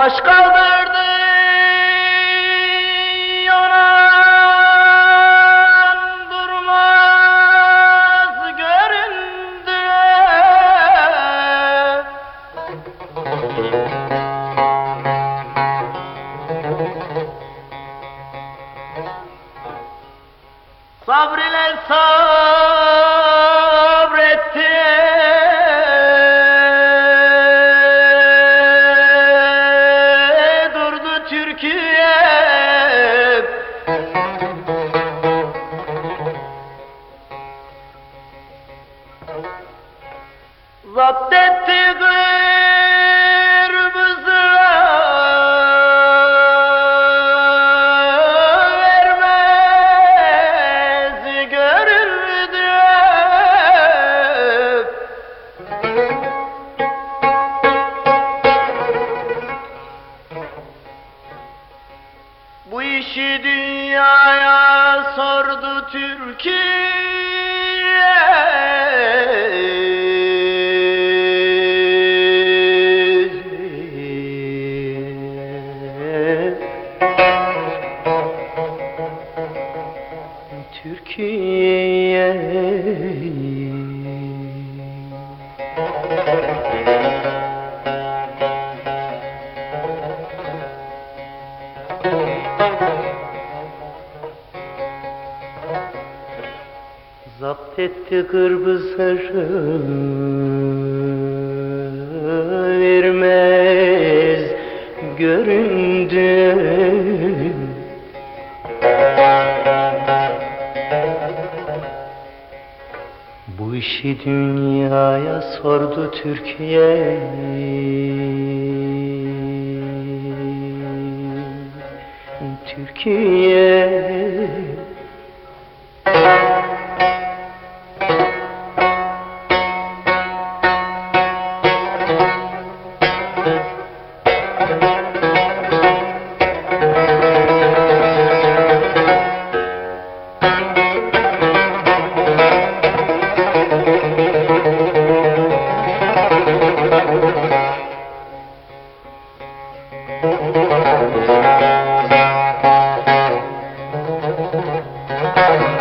Baş kaldırdı yanan durmaz göründü. Sabrile sabretti Zapt etti vermez görüldü Bu işi dünyaya sordu Türkiye Türkiye Zapt etti kırbızları vermez göründü İşi dünyaya sordu Türkiye Türkiye Anlattı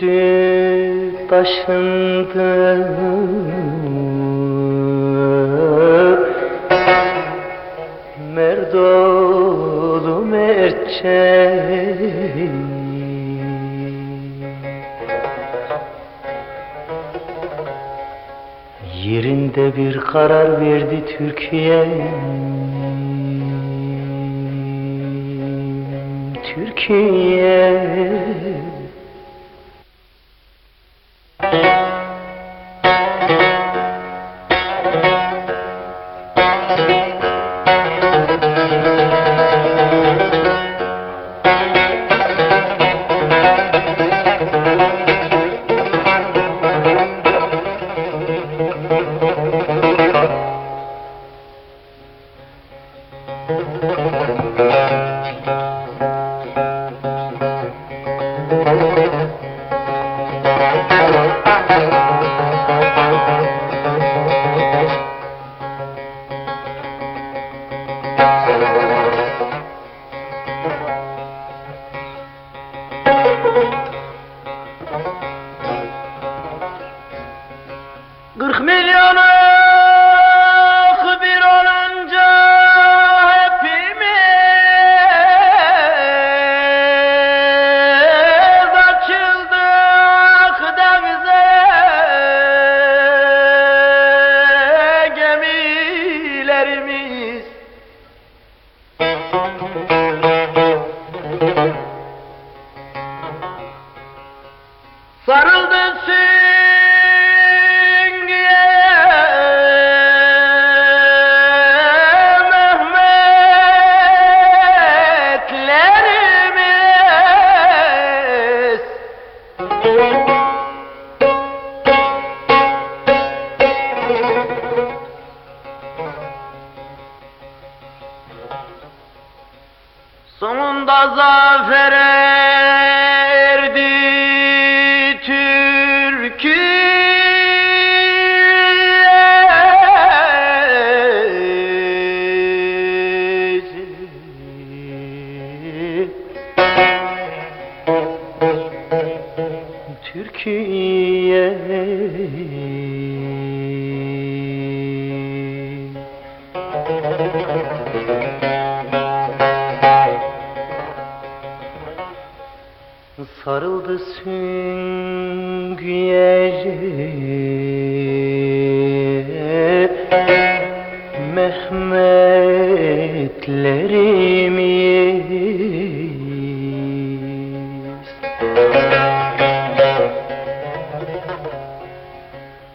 Düşündü taşındı Merdolu merçe Yerinde bir karar verdi Türkiye. Türkiye Sonunda zafer erdi Türkiye Türkiye Sarıldı süngüye Mehmetlerimiz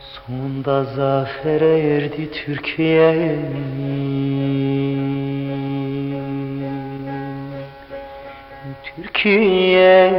Sonunda zafere erdi Türkiye Türkiye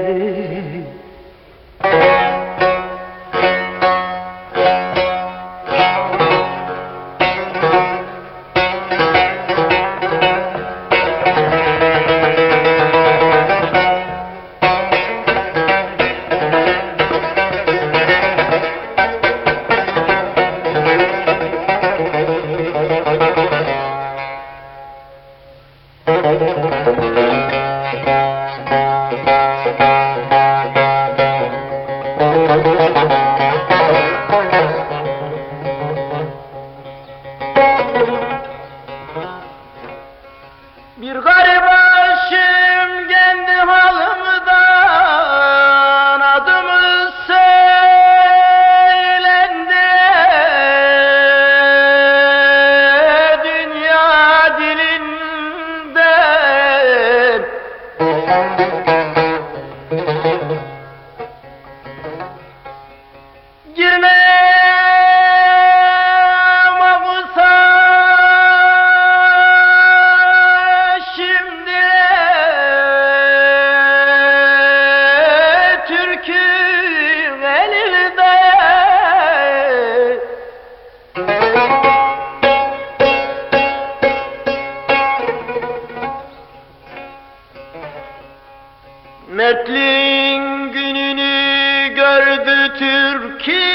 gördü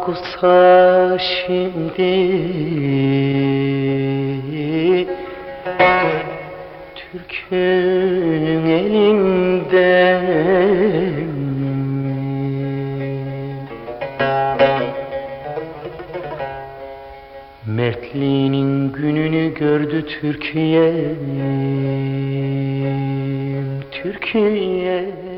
magusa şimdi Türk'ün elinden Mertliğinin gününü gördü Türkiye Türkiye